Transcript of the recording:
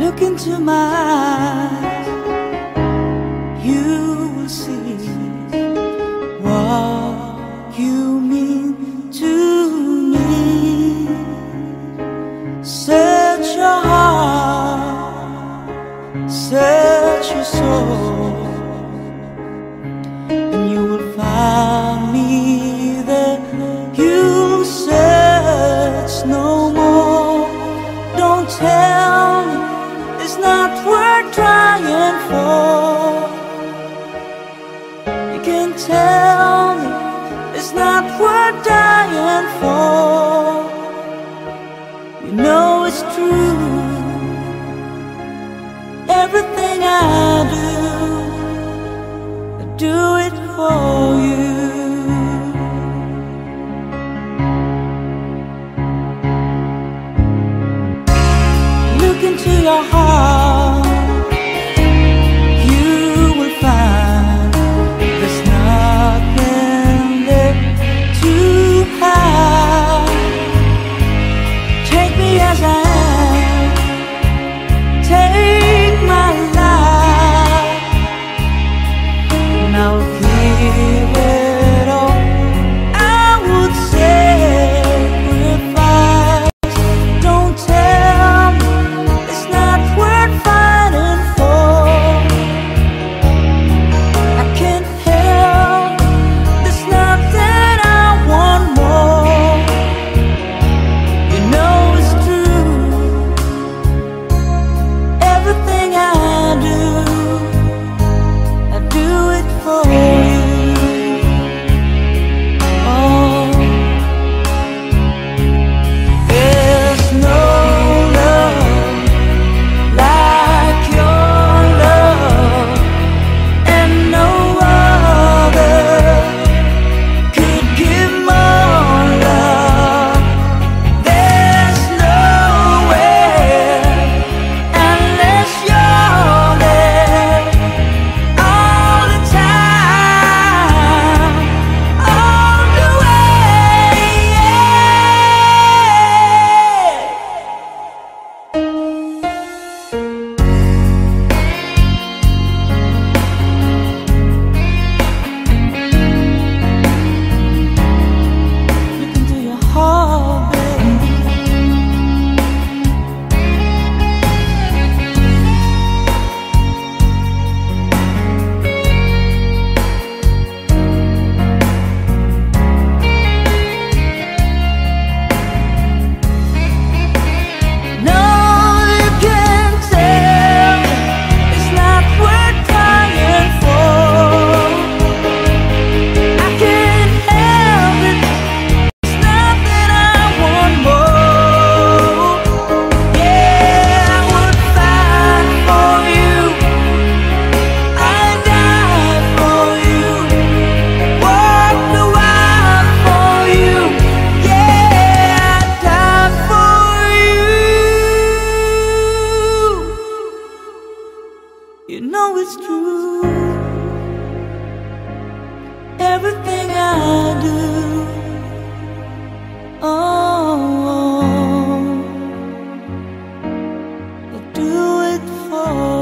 look into my eyes, you will see. what we're trying for. You can tell me it's not worth dying for. You know it's true. is true. Everything I do, oh, oh, oh. I do it for.